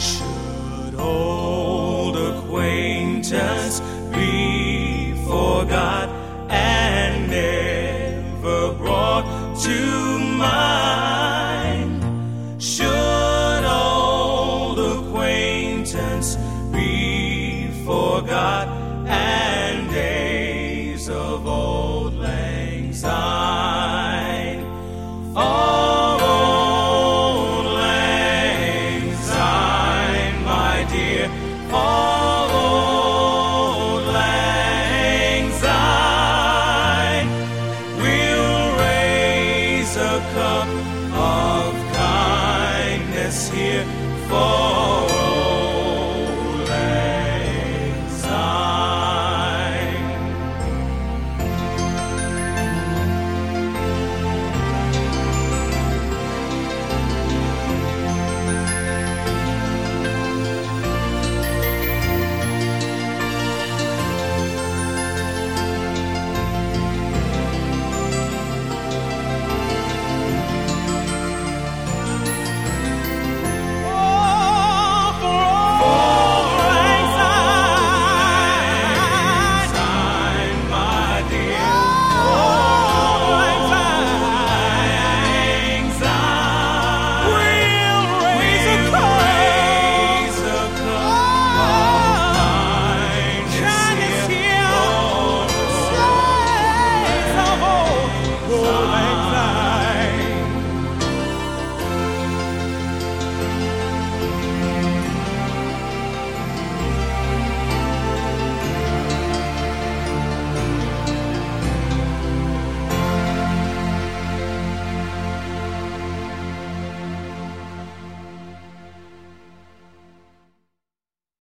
Should old acquaintance be forgot and never brought to mind? Should old acquaintance be forgot and days of old? cup of